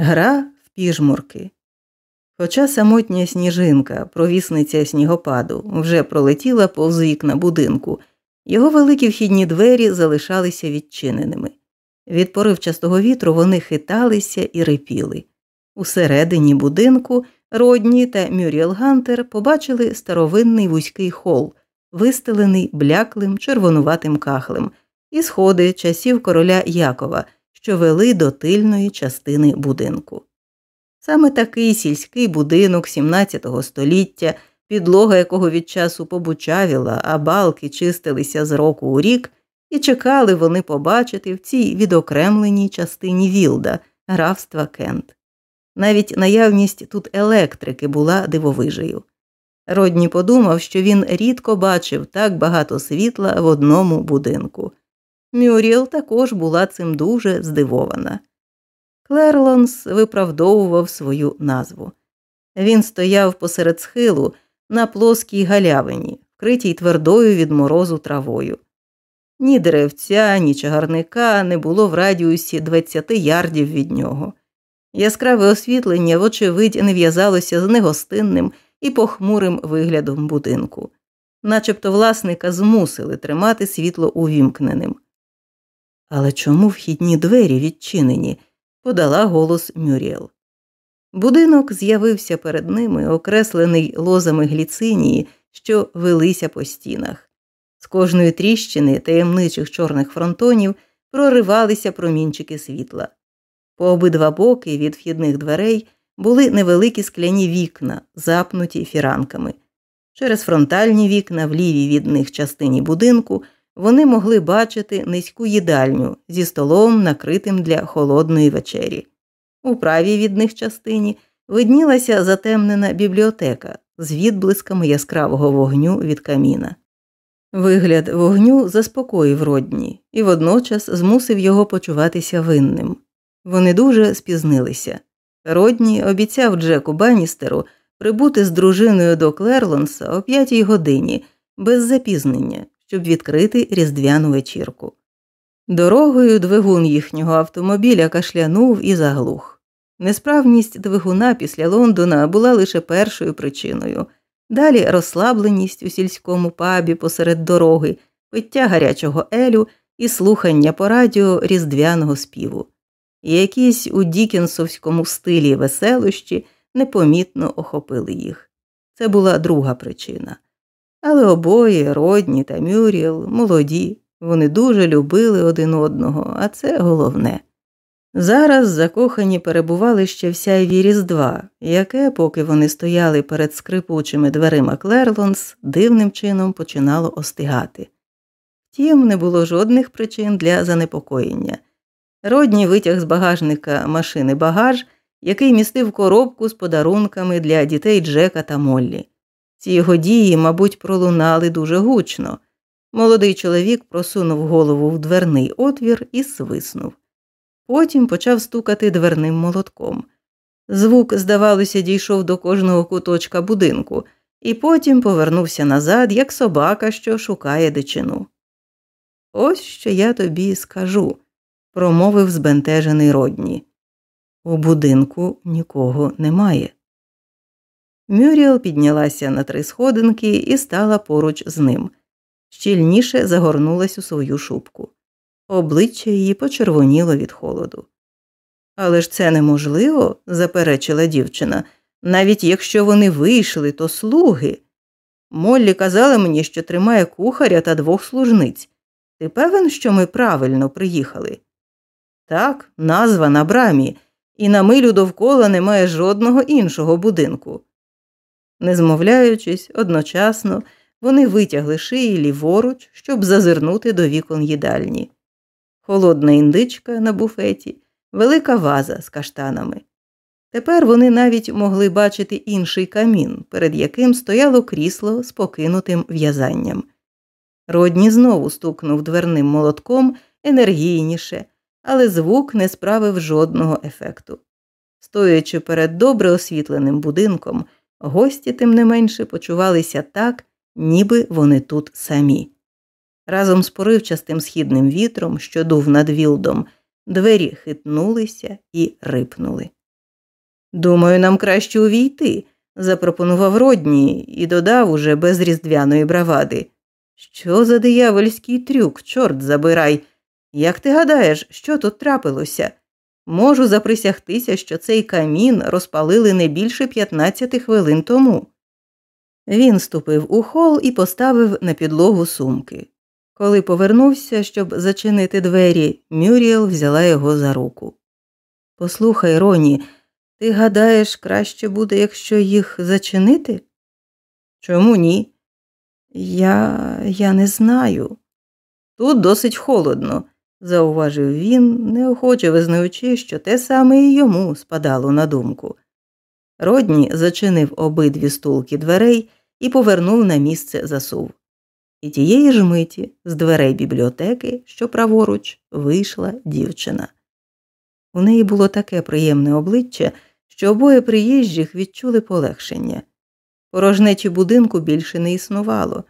Гра в піжмурки. Хоча самотня сніжинка, провісниця снігопаду, вже пролетіла повз вікна будинку, його великі вхідні двері залишалися відчиненими. Від поривчастого вітру вони хиталися і рипіли. Усередині будинку Родні та Мюріел Гантер побачили старовинний вузький хол, вистелений бляклим червонуватим кахлем, і сходи часів короля Якова, що вели до тильної частини будинку. Саме такий сільський будинок 17 століття, підлога якого від часу побучавіла, а балки чистилися з року у рік, і чекали вони побачити в цій відокремленій частині Вілда, графства Кент. Навіть наявність тут електрики була дивовижею. Родні подумав, що він рідко бачив так багато світла в одному будинку. Мюріел також була цим дуже здивована. Клерлонс виправдовував свою назву. Він стояв посеред схилу на плоскій галявині, вкритій твердою від морозу травою. Ні деревця, ні чагарника не було в радіусі 20 ярдів від нього. Яскраве освітлення, вочевидь, не в'язалося з негостинним і похмурим виглядом будинку, начебто власника змусили тримати світло увімкненим. Але чому вхідні двері відчинені? подала голос Мюріел. Будинок з'явився перед ними, окреслений лозами гліцинії, що велися по стінах. З кожної тріщини таємничих чорних фронтонів проривалися промінчики світла. По обидва боки від вхідних дверей були невеликі скляні вікна, запнуті фіранками. Через фронтальні вікна в лівій від них частині будинку вони могли бачити низьку їдальню зі столом, накритим для холодної вечері. У правій від них частині виднілася затемнена бібліотека з відблисками яскравого вогню від каміна. Вигляд вогню заспокоїв родні і водночас змусив його почуватися винним. Вони дуже спізнилися. Родні обіцяв Джеку Баністеру прибути з дружиною до Клерлонса о п'ятій годині без запізнення, щоб відкрити різдвяну вечірку. Дорогою двигун їхнього автомобіля кашлянув і заглух. Несправність двигуна після Лондона була лише першою причиною, далі розслабленість у сільському пабі посеред дороги, пиття гарячого елю і слухання по радіо різдвяного співу якісь у дікінсовському стилі веселощі непомітно охопили їх. Це була друга причина. Але обоє, Родні та Мюріел, молоді, вони дуже любили один одного, а це головне. Зараз закохані перебували ще в сяйві Різдва, яке, поки вони стояли перед скрипучими дверима Клерлонс, дивним чином починало остигати. Втім, не було жодних причин для занепокоєння. Родні витяг з багажника машини багаж, який містив коробку з подарунками для дітей Джека та Моллі. Ці його дії, мабуть, пролунали дуже гучно. Молодий чоловік просунув голову в дверний отвір і свиснув. Потім почав стукати дверним молотком. Звук, здавалося, дійшов до кожного куточка будинку, і потім повернувся назад, як собака, що шукає дичину. Ось що я тобі скажу промовив збентежений Родні. У будинку нікого немає. Мюріел піднялася на три сходинки і стала поруч з ним, щільніше загорнулась у свою шубку. Обличчя її почервоніло від холоду. Але ж це неможливо, заперечила дівчина, навіть якщо вони вийшли, то слуги. Моллі казала мені, що тримає кухаря та двох служниць. Ти певен, що ми правильно приїхали? Так, назва на брамі, і на милю довкола немає жодного іншого будинку. Не змовляючись, одночасно вони витягли шиї ліворуч, щоб зазирнути до вікон їдальні. Холодна індичка на буфеті, велика ваза з каштанами. Тепер вони навіть могли бачити інший камін, перед яким стояло крісло з покинутим в'язанням. Родні знову стукнув дверним молотком енергійніше але звук не справив жодного ефекту. Стоячи перед добре освітленим будинком, гості, тим не менше, почувалися так, ніби вони тут самі. Разом з поривчастим східним вітром, що дув над вілдом, двері хитнулися і рипнули. Думаю, нам краще увійти, запропонував Родні і додав уже без різдвяної бравади. Що за диявольський трюк, чорт забирай. Як ти гадаєш, що тут трапилося? Можу заприсягтися, що цей камін розпалили не більше 15 хвилин тому. Він ступив у хол і поставив на підлогу сумки. Коли повернувся, щоб зачинити двері, Мюріел взяла його за руку. Послухай, Роні, ти гадаєш, краще буде, якщо їх зачинити? Чому ні? Я я не знаю. Тут досить холодно, зауважив він, неохоче визнаючи, що те саме і йому спадало на думку. Родні зачинив обидві стулки дверей і повернув на місце засув. І тієї ж миті з дверей бібліотеки, що праворуч, вийшла дівчина. У неї було таке приємне обличчя, що обоє приїжджих відчули полегшення. Порожнечі будинку більше не існувало.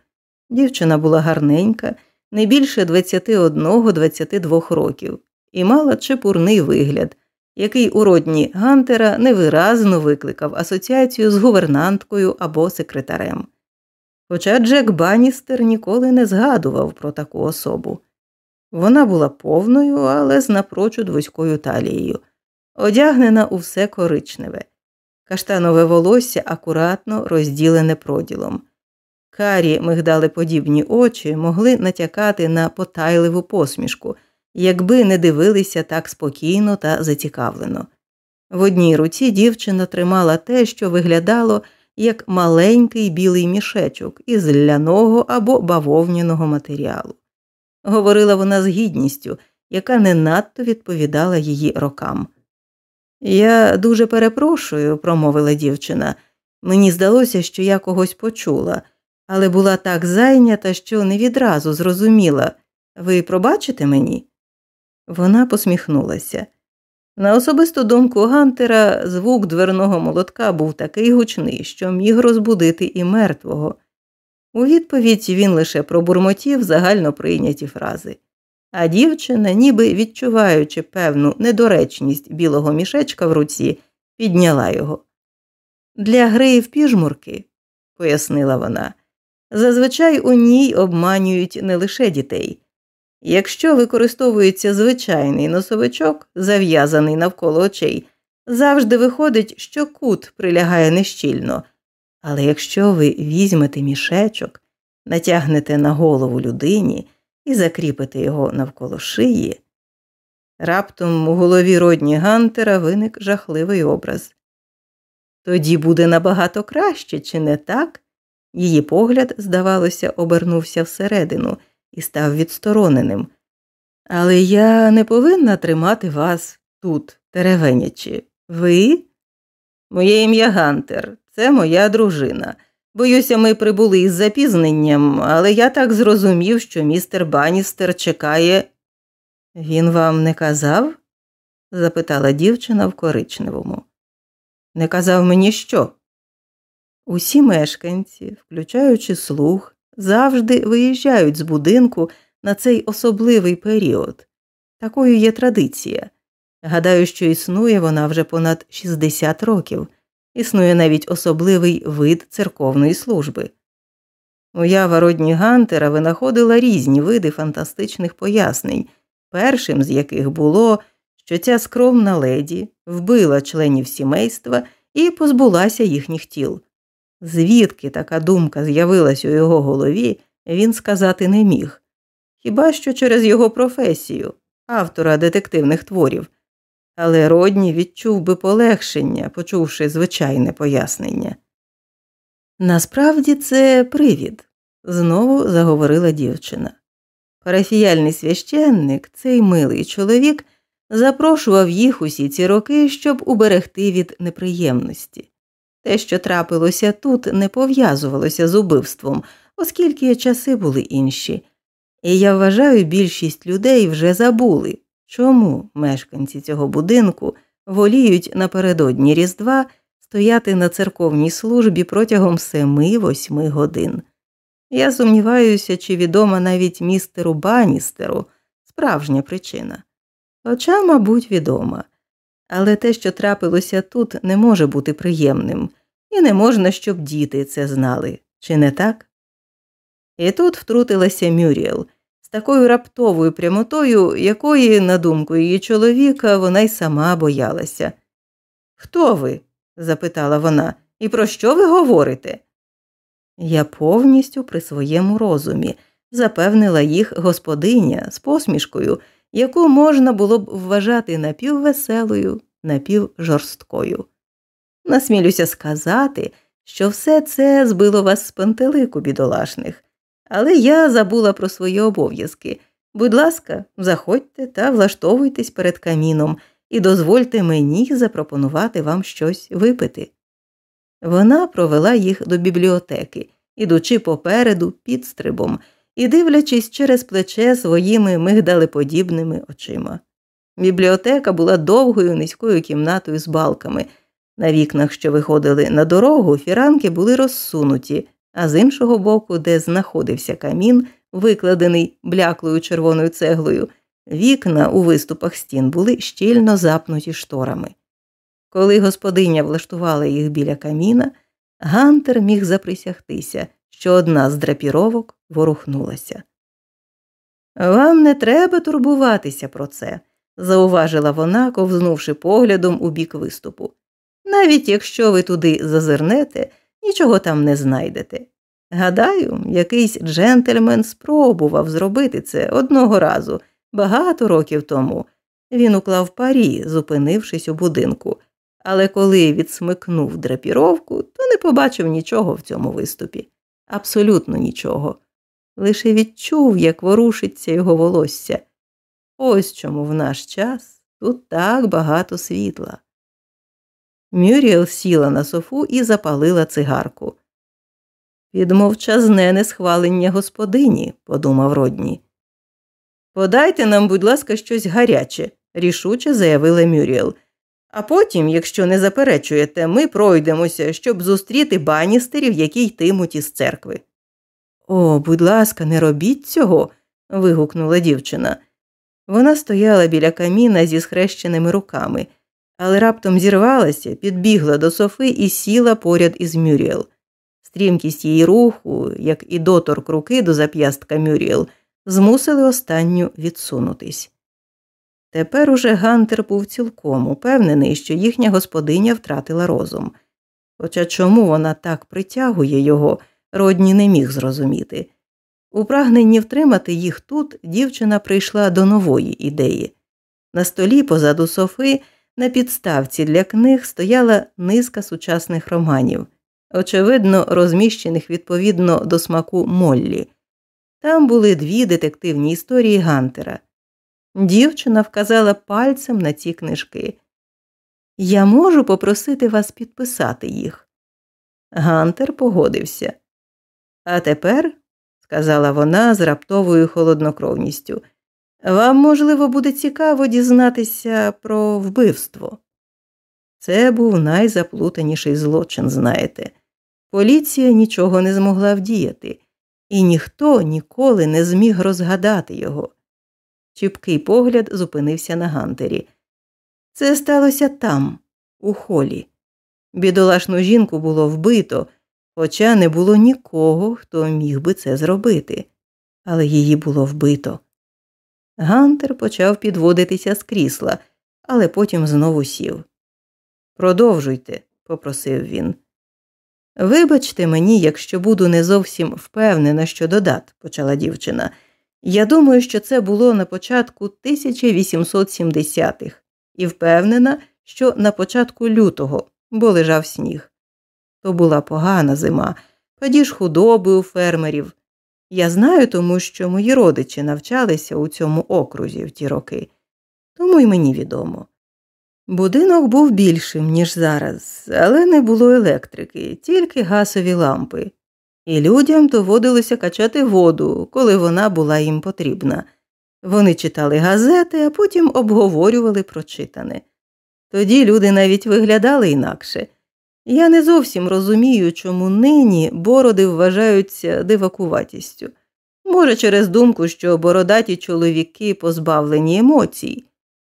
Дівчина була гарненька, не більше 21-22 років, і мала чепурний вигляд, який у родні Гантера невиразно викликав асоціацію з гувернанткою або секретарем. Хоча Джек Баністер ніколи не згадував про таку особу. Вона була повною, але з напрочуд вузькою талією, одягнена у все коричневе, каштанове волосся акуратно розділене проділом. Карі мигдалеподібні очі могли натякати на потайливу посмішку, якби не дивилися так спокійно та зацікавлено. В одній руці дівчина тримала те, що виглядало як маленький білий мішечок із ляного або бавовняного матеріалу. Говорила вона з гідністю, яка не надто відповідала її рокам. Я дуже перепрошую, промовила дівчина. Мені здалося, що я когось почула, але була так зайнята, що не відразу зрозуміла ви пробачите мені? Вона посміхнулася. На особисту думку Гантера звук дверного молотка був такий гучний, що міг розбудити і мертвого. У відповідь він лише пробурмотів загально прийняті фрази, а дівчина, ніби відчуваючи певну недоречність білого мішечка в руці, підняла його. Для гри в піжмурки, пояснила вона, зазвичай у ній обманюють не лише дітей. Якщо використовується звичайний носовичок, зав'язаний навколо очей, завжди виходить, що кут прилягає нещільно, але якщо ви візьмете мішечок, натягнете на голову людині і закріпите його навколо шиї, раптом у голові родні Гантера виник жахливий образ. Тоді буде набагато краще, чи не так? Її погляд, здавалося, обернувся всередину і став відстороненим. Але я не повинна тримати вас тут, теревенячи. Ви? Моє ім'я Гантер, це моя дружина. Боюся, ми прибули із запізненням, але я так зрозумів, що містер Баністер чекає. Він вам не казав? запитала дівчина в коричневому. Не казав мені що? Усі мешканці, включаючи слух, завжди виїжджають з будинку на цей особливий період. Такою є традиція. Гадаю, що існує вона вже понад 60 років, існує навіть особливий вид церковної служби. Уява Родні Гантера винаходила різні види фантастичних пояснень, першим з яких було, що ця скромна леді вбила членів сімейства і позбулася їхніх тіл. Звідки така думка з'явилась у його голові, він сказати не міг, хіба що через його професію, автора детективних творів, але Родні відчув би полегшення, почувши звичайне пояснення. Насправді це привід, знову заговорила дівчина. Парафіяльний священник, цей милий чоловік, запрошував їх усі ці роки, щоб уберегти від неприємності. Те, що трапилося тут, не пов'язувалося з убивством, оскільки часи були інші, і я вважаю, більшість людей вже забули, чому мешканці цього будинку воліють напередодні Різдва стояти на церковній службі протягом семи-восьми годин. Я сумніваюся, чи відома навіть містеру Баністеру справжня причина. Хоча, мабуть, відома. Але те, що трапилося тут, не може бути приємним, і не можна, щоб діти це знали, чи не так? І тут втрутилася Мюріел з такою раптовою прямотою, якої, на думку її чоловіка, вона й сама боялася. Хто ви? запитала вона, і про що ви говорите? Я повністю при своєму розумі, запевнила їх господиня з посмішкою, яку можна було б вважати напіввеселою, напівжорсткою. Насмілюся сказати, що все це збило вас з пантелику, бідолашних, але я забула про свої обов'язки. Будь ласка, заходьте та влаштовуйтесь перед каміном і дозвольте мені запропонувати вам щось випити. Вона провела їх до бібліотеки, ідучи попереду підстрибом і дивлячись через плече своїми мигдалеподібними очима. Бібліотека була довгою низькою кімнатою з балками. На вікнах, що виходили на дорогу, фіранки були розсунуті, а з іншого боку, де знаходився камін, викладений бляклою червоною цеглою, вікна у виступах стін були щільно запнуті шторами. Коли господиня влаштувала їх біля каміна, Гантер міг заприсягтися, що одна з драпіровок ворухнулася. Вам не треба турбуватися про це, зауважила вона, ковзнувши поглядом у бік виступу. Навіть якщо ви туди зазирнете, нічого там не знайдете. Гадаю, якийсь джентльмен спробував зробити це одного разу, багато років тому. Він уклав парі, зупинившись у будинку, але коли відсмикнув драпіровку, то не побачив нічого в цьому виступі. Абсолютно нічого. Лише відчув, як ворушиться його волосся. Ось чому в наш час тут так багато світла. Мюріел сіла на софу і запалила цигарку. Під мовчазне несхвалення господині, подумав Родні. Подайте нам, будь ласка, щось гаряче, рішуче заявила Мюріел. А потім, якщо не заперечуєте, ми пройдемося, щоб зустріти баністерів, які йтимуть із церкви. О, будь ласка, не робіть цього. вигукнула дівчина. Вона стояла біля каміна зі схрещеними руками, але раптом зірвалася, підбігла до софи і сіла поряд із Мюріел. Стрімкість її руху, як і доторк руки до зап'ястка Мюріел, змусили останню відсунутись. Тепер уже Гантер був цілком упевнений, що їхня господиня втратила розум. Хоча чому вона так притягує його, Родні не міг зрозуміти. У прагненні втримати їх тут дівчина прийшла до нової ідеї. На столі позаду софи на підставці для книг стояла низка сучасних романів, очевидно, розміщених відповідно до смаку Моллі. Там були дві детективні історії Гантера. Дівчина вказала пальцем на ці книжки. Я можу попросити вас підписати їх. Гантер погодився. А тепер, сказала вона з раптовою холоднокровністю, вам, можливо, буде цікаво дізнатися про вбивство. Це був найзаплутаніший злочин, знаєте. Поліція нічого не змогла вдіяти, і ніхто ніколи не зміг розгадати його. Чіпкий погляд зупинився на Гантері. Це сталося там, у холі. Бідолашну жінку було вбито, хоча не було нікого, хто міг би це зробити, але її було вбито. Гантер почав підводитися з крісла, але потім знову сів. Продовжуйте, попросив він. Вибачте мені, якщо буду не зовсім впевнена, що додат, почала дівчина. Я думаю, що це було на початку 1870-х, і впевнена, що на початку лютого, бо лежав сніг. То була погана зима, падіж худоби у фермерів. Я знаю, тому що мої родичі навчалися у цьому окрузі в ті роки, тому й мені відомо. Будинок був більшим, ніж зараз, але не було електрики, тільки гасові лампи, і людям доводилося качати воду, коли вона була їм потрібна. Вони читали газети, а потім обговорювали прочитане. Тоді люди навіть виглядали інакше. Я не зовсім розумію, чому нині бороди вважаються дивакуватістю. Може, через думку, що бородаті чоловіки позбавлені емоцій.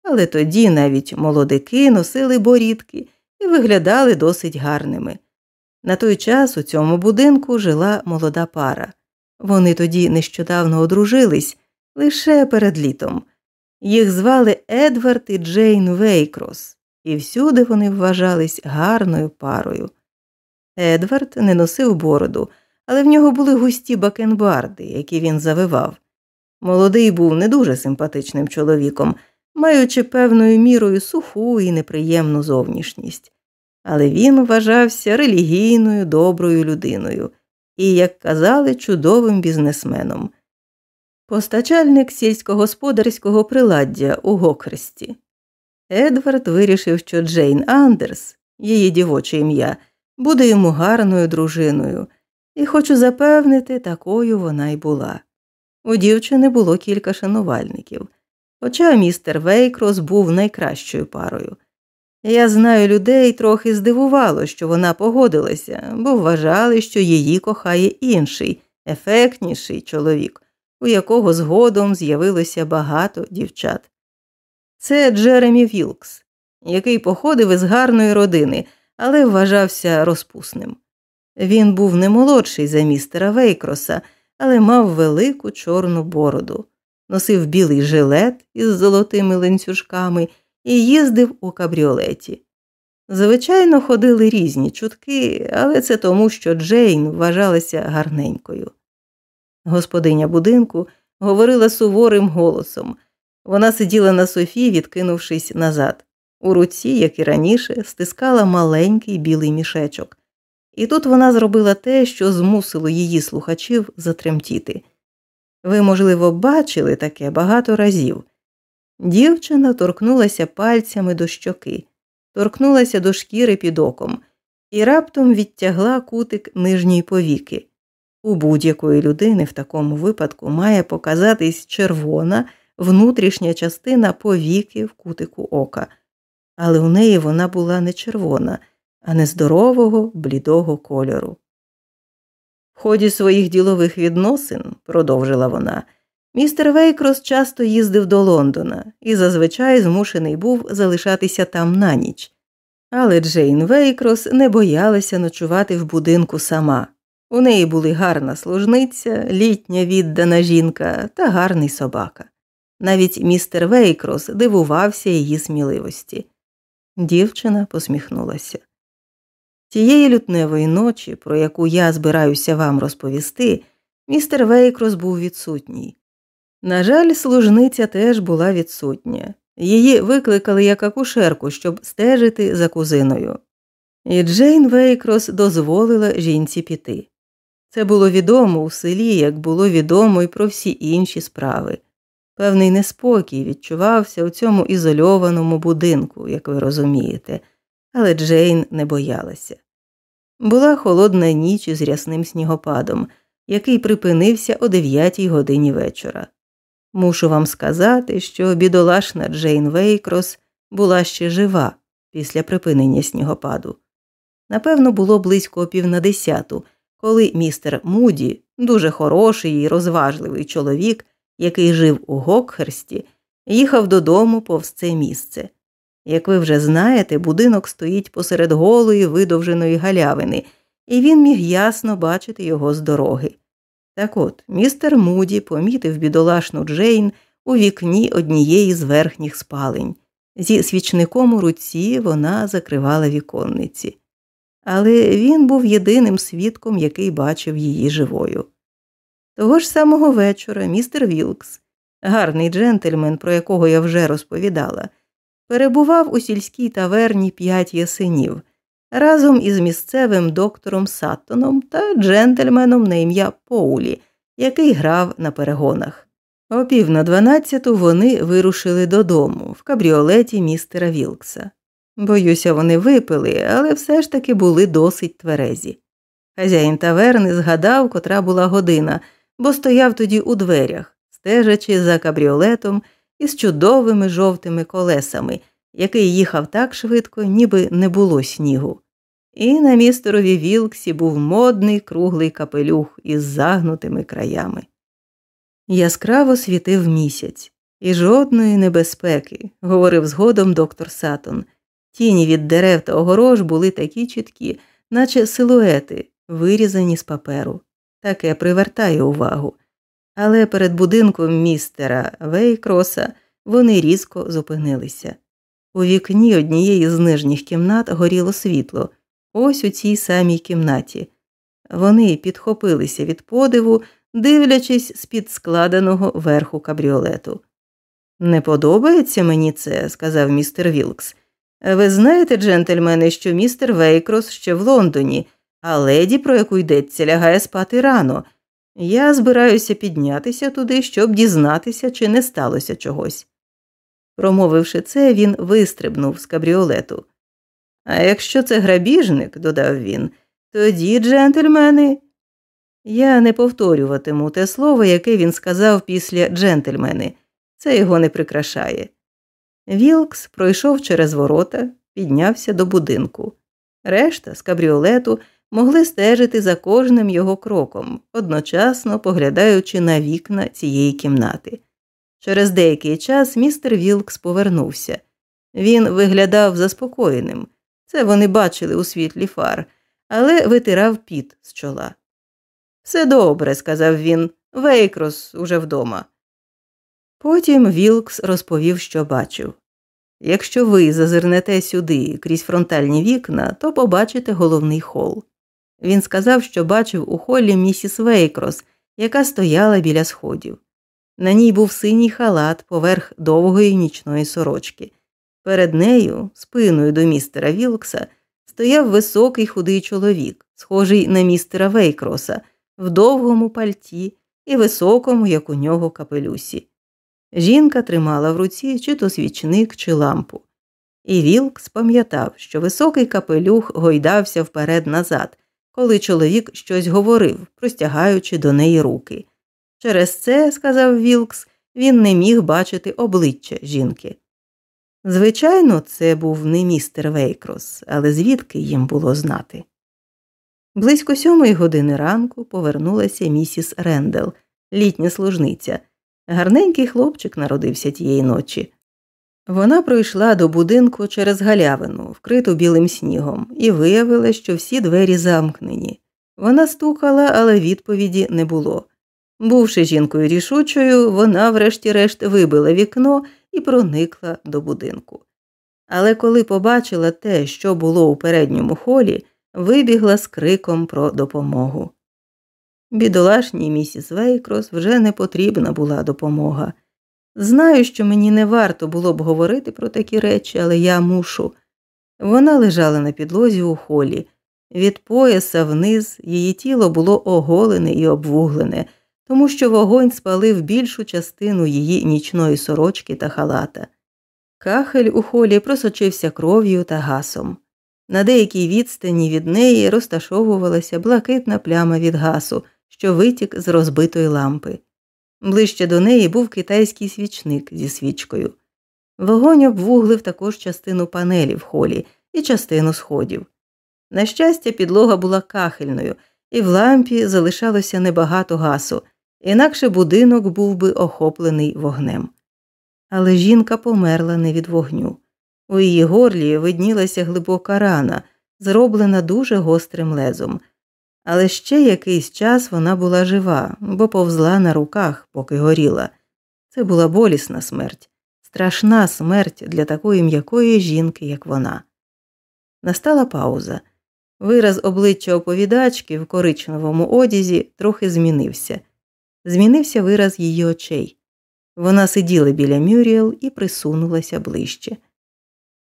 але тоді навіть молодики носили борідки і виглядали досить гарними. На той час у цьому будинку жила молода пара. Вони тоді нещодавно одружились лише перед літом. Їх звали Едвард і Джейн Вейкрос, і всюди вони вважались гарною парою. Едвард не носив бороду, але в нього були густі бакенбарди, які він завивав. Молодий був не дуже симпатичним чоловіком, маючи певною мірою суху і неприємну зовнішність, але він вважався релігійною, доброю людиною і, як казали, чудовим бізнесменом. Постачальник сільськогосподарського приладдя у Гокресті. Едвард вирішив, що Джейн Андерс, її дівоче ім'я, буде йому гарною дружиною, і хочу запевнити, такою вона й була. У дівчини було кілька шанувальників, хоча містер Вейкрос був найкращою парою. Я знаю людей трохи здивувало, що вона погодилася, бо вважали, що її кохає інший, ефектніший чоловік, у якого згодом з'явилося багато дівчат. Це Джеремі Вілкс, який походив із гарної родини, але вважався розпусним. Він був не молодший за містера Вейкроса, але мав велику чорну бороду, носив білий жилет із золотими ланцюжками і їздив у кабріолеті. Звичайно, ходили різні чутки, але це тому, що Джейн вважалася гарненькою. Господиня будинку говорила суворим голосом. Вона сиділа на софі, відкинувшись назад. У руці, як і раніше, стискала маленький білий мішечок. І тут вона зробила те, що змусило її слухачів затремтіти. Ви, можливо, бачили таке багато разів. Дівчина торкнулася пальцями до щоки, торкнулася до шкіри під оком і раптом відтягла кутик нижньої повіки. У будь-якої людини в такому випадку має показатись червона внутрішня частина повіки в кутику ока, але у неї вона була не червона, а нездорового, блідого кольору. В ході своїх ділових відносин, продовжила вона, містер Вейкрос часто їздив до Лондона і зазвичай змушений був залишатися там на ніч. Але Джейн Вейкрос не боялася ночувати в будинку сама. У неї були гарна служниця, літня віддана жінка та гарний собака. Навіть містер Вейкрос дивувався її сміливості. Дівчина посміхнулася. Тієї лютневої ночі, про яку я збираюся вам розповісти, містер Вейкрос був відсутній. На жаль, служниця теж була відсутня. Її викликали як акушерку, щоб стежити за кузиною. І Джейн Вейкрос дозволила жінці піти. Це було відомо у селі, як було відомо і про всі інші справи. Певний неспокій відчувався у цьому ізольованому будинку, як ви розумієте, але Джейн не боялася. Була холодна ніч із рясним снігопадом, який припинився о дев'ятій годині вечора. Мушу вам сказати, що бідолашна Джейн Вейкрос була ще жива після припинення снігопаду. Напевно, було близько пів на десяту, коли містер Муді, дуже хороший і розважливий чоловік, який жив у Гокхерсті, їхав додому повз це місце. Як ви вже знаєте, будинок стоїть посеред голої видовженої галявини, і він міг ясно бачити його з дороги. Так от, містер Муді помітив бідолашну Джейн у вікні однієї з верхніх спалень. Зі свічником у руці вона закривала віконниці. Але він був єдиним свідком, який бачив її живою. Того ж самого вечора містер Вілкс, гарний джентльмен, про якого я вже розповідала, перебував у сільській таверні п'ять ясенів разом із місцевим доктором Саттоном та джентльменом на ім'я Поулі, який грав на перегонах. О пів на дванадцяту вони вирушили додому в кабріолеті містера Вілкса. Боюся, вони випили, але все ж таки були досить тверезі. Хазяїн таверни згадав, котра була година, бо стояв тоді у дверях, стежачи за кабріолетом із чудовими жовтими колесами, який їхав так швидко, ніби не було снігу. І на містерові Вілксі був модний круглий капелюх із загнутими краями. Яскраво світив місяць, І жодної небезпеки, говорив згодом доктор Сатон. Тіні від дерев та огорож були такі чіткі, наче силуети, вирізані з паперу. Таке привертає увагу. Але перед будинком містера Вейкроса вони різко зупинилися. У вікні однієї з нижніх кімнат горіло світло, ось у цій самій кімнаті. Вони підхопилися від подиву, дивлячись з під складеного верху кабріолету. Не подобається мені це, сказав містер Вілкс. Ви знаєте, джентльмени, що містер Вейкрос ще в Лондоні, а леді, про яку йдеться, лягає спати рано. Я збираюся піднятися туди, щоб дізнатися, чи не сталося чогось. Промовивши це, він вистрибнув з кабріолету. А якщо це грабіжник, додав він, тоді, джентльмени. Я не повторюватиму те слово, яке він сказав після джентльмени, це його не прикрашає. Вілкс пройшов через ворота, піднявся до будинку. Решта з кабріолету могли стежити за кожним його кроком, одночасно поглядаючи на вікна цієї кімнати. Через деякий час містер Вілкс повернувся. Він виглядав заспокоєним. Це вони бачили у світлі фар, але витирав піт з чола. Все добре, сказав він, Вейкрос уже вдома. Потім Вілкс розповів, що бачив. Якщо ви зазирнете сюди крізь фронтальні вікна, то побачите головний хол. Він сказав, що бачив у холі місіс Вейкрос, яка стояла біля сходів. На ній був синій халат поверх довгої нічної сорочки. Перед нею, спиною до містера Вілкса, стояв високий худий чоловік, схожий на містера Вейкроса, в довгому пальті і високому, як у нього, капелюсі. Жінка тримала в руці чи то свічник, чи лампу. І Вілк спам'ятав, що високий капелюх гойдався вперед назад, коли чоловік щось говорив, простягаючи до неї руки. Через це, сказав Вілкс, він не міг бачити обличчя жінки. Звичайно, це був не містер Вейкрос, але звідки їм було знати. Близько сьомої години ранку повернулася місіс Рендел, літня служниця. Гарненький хлопчик народився тієї ночі. Вона пройшла до будинку через галявину, вкриту білим снігом, і виявила, що всі двері замкнені. Вона стукала, але відповіді не було. Бувши жінкою рішучою, вона, врешті-решт, вибила вікно і проникла до будинку. Але коли побачила те, що було у передньому холі, вибігла з криком про допомогу. Бідолашній місіс Вейкрос вже не потрібна була допомога. Знаю, що мені не варто було б говорити про такі речі, але я мушу. Вона лежала на підлозі у холі. Від пояса вниз її тіло було оголене і обвуглене, тому що вогонь спалив більшу частину її нічної сорочки та халата. Кахель у холі просочився кров'ю та гасом. На деякій відстані від неї розташовувалася блакитна пляма від гасу, що витік з розбитої лампи. Ближче до неї був китайський свічник зі свічкою. Вогонь обвуглив також частину панелі в холі і частину сходів. На щастя, підлога була кахельною, і в лампі залишалося небагато гасу, інакше будинок був би охоплений вогнем. Але жінка померла не від вогню. У її горлі виднілася глибока рана, зроблена дуже гострим лезом. Але ще якийсь час вона була жива, бо повзла на руках, поки горіла. Це була болісна смерть, страшна смерть для такої м'якої жінки, як вона. Настала пауза. Вираз обличчя оповідачки в коричневому одязі трохи змінився. Змінився вираз її очей. Вона сиділа біля Мюріел і присунулася ближче.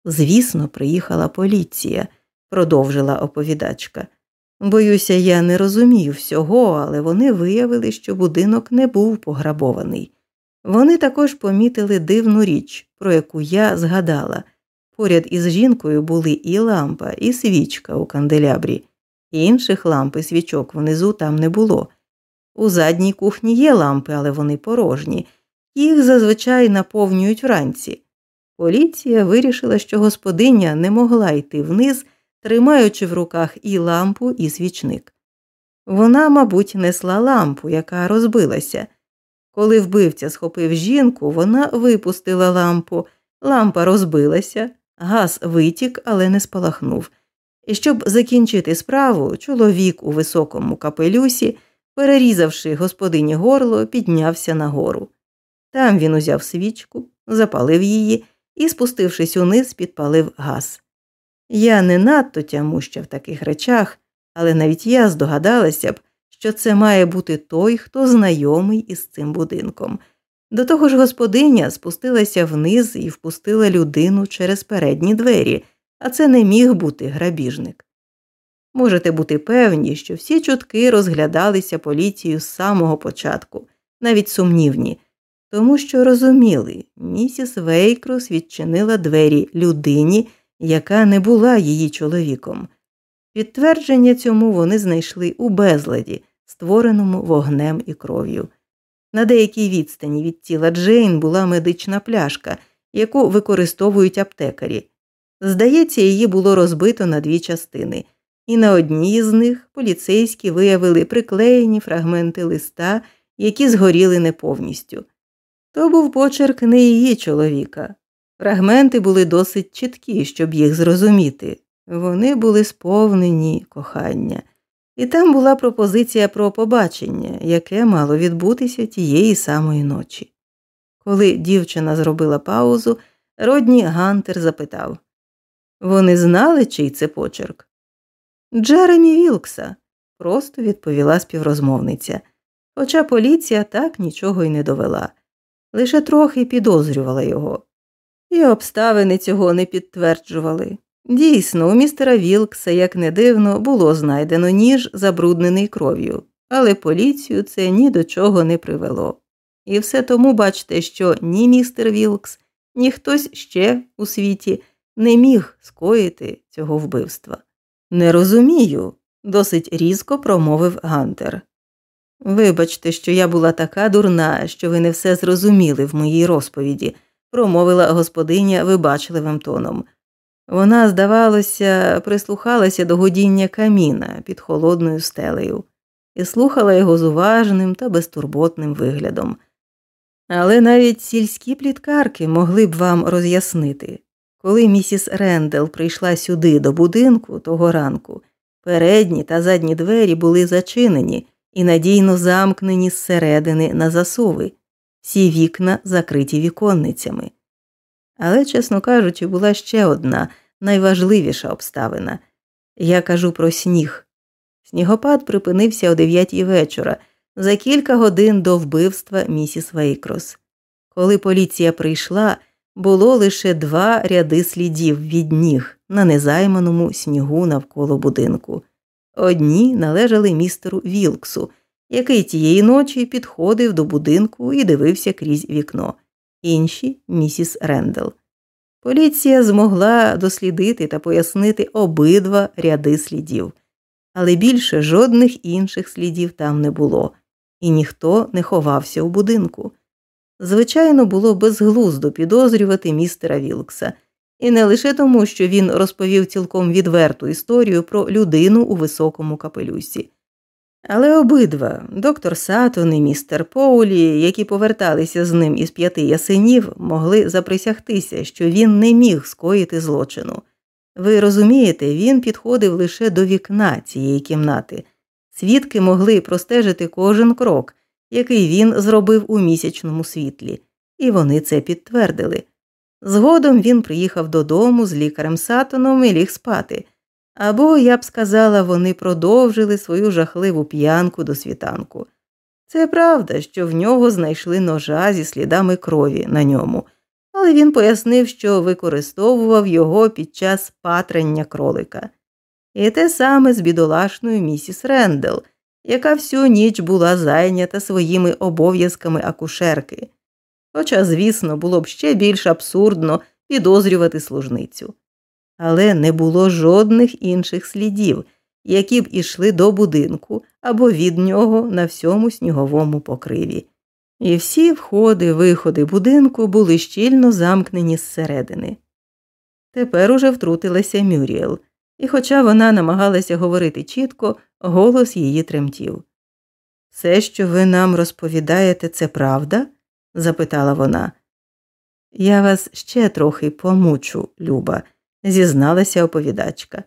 Звісно, приїхала поліція, продовжила оповідачка. Боюся, я не розумію всього, але вони виявили, що будинок не був пограбований. Вони також помітили дивну річ, про яку я згадала. Поряд із жінкою були і лампа, і свічка у канделябрі, інших ламп і свічок внизу там не було. У задній кухні є лампи, але вони порожні, їх зазвичай наповнюють вранці. Поліція вирішила, що господиня не могла йти вниз тримаючи в руках і лампу, і свічник. Вона, мабуть, несла лампу, яка розбилася. Коли вбивця схопив жінку, вона випустила лампу, лампа розбилася, газ витік, але не спалахнув. І щоб закінчити справу, чоловік у високому капелюсі, перерізавши господині горло, піднявся нагору. Там він узяв свічку, запалив її і, спустившись униз, підпалив газ. Я не надто тямуща в таких речах, але навіть я здогадалася б, що це має бути той, хто знайомий із цим будинком. До того ж, господиня спустилася вниз і впустила людину через передні двері, а це не міг бути грабіжник. Можете бути певні, що всі чутки розглядалися поліцією з самого початку, навіть сумнівні, тому що розуміли, місіс Вейкрос відчинила двері людині, яка не була її чоловіком. Підтвердження цьому вони знайшли у безладі, створеному вогнем і кров'ю. На деякій відстані від тіла Джейн була медична пляшка, яку використовують аптекарі. Здається, її було розбито на дві частини, і на одній з них поліцейські виявили приклеєні фрагменти листа, які згоріли не повністю. То був почерк не її чоловіка. Фрагменти були досить чіткі, щоб їх зрозуміти. Вони були сповнені кохання, і там була пропозиція про побачення, яке мало відбутися тієї самої ночі. Коли дівчина зробила паузу, Родні Гантер запитав Вони знали, чий це почерк? Джеремі Вілкса, просто відповіла співрозмовниця, хоча поліція так нічого й не довела, лише трохи підозрювала його. І обставини цього не підтверджували. Дійсно, у містера Вілкса, як не дивно, було знайдено ніж, забруднений кров'ю, але поліцію це ні до чого не привело. І все тому бачите, що ні містер Вілкс, ні хтось ще у світі не міг скоїти цього вбивства. Не розумію, досить різко промовив Гантер. Вибачте, що я була така дурна, що ви не все зрозуміли в моїй розповіді, промовила господиня вибачливим тоном. Вона, здавалося, прислухалася до годіння каміна під холодною стелею і слухала його з уважним та безтурботним виглядом. Але навіть сільські пліткарки могли б вам роз'яснити, коли місіс Рендел прийшла сюди до будинку того ранку, передні та задні двері були зачинені і надійно замкнені зсередини на засуви, всі вікна закриті віконницями. Але, чесно кажучи, була ще одна найважливіша обставина я кажу про сніг. Снігопад припинився о дев'ятій вечора за кілька годин до вбивства місіс Вейкрос. Коли поліція прийшла, було лише два ряди слідів від ніг на незайманому снігу навколо будинку. Одні належали містеру Вілксу, який тієї ночі підходив до будинку і дивився крізь вікно інші місіс Рендел. Поліція змогла дослідити та пояснити обидва ряди слідів, але більше жодних інших слідів там не було, і ніхто не ховався у будинку. Звичайно, було безглуздо підозрювати містера Вілкса, і не лише тому, що він розповів цілком відверту історію про людину у високому капелюсі. Але обидва доктор Сатон і містер Поулі, які поверталися з ним із п'яти ясенів, могли заприсягтися, що він не міг скоїти злочину. Ви розумієте, він підходив лише до вікна цієї кімнати. Свідки могли простежити кожен крок, який він зробив у місячному світлі, і вони це підтвердили. Згодом він приїхав додому з лікарем Сатоном і ліг спати. Або, я б сказала, вони продовжили свою жахливу п'янку до світанку. Це правда, що в нього знайшли ножа зі слідами крові на ньому, але він пояснив, що використовував його під час патрання кролика. І те саме з бідолашною місіс Рендел, яка всю ніч була зайнята своїми обов'язками акушерки. Хоча, звісно, було б ще більш абсурдно підозрювати служницю але не було жодних інших слідів, які б ішли до будинку або від нього на всьому сніговому покриві. І всі входи, виходи будинку були щільно замкнені зсередини. Тепер уже втрутилася Мюріел, і, хоча вона намагалася говорити чітко, голос її тремтів. Все, що ви нам розповідаєте, це правда? запитала вона. Я вас ще трохи помучу, Люба, зізналася оповідачка.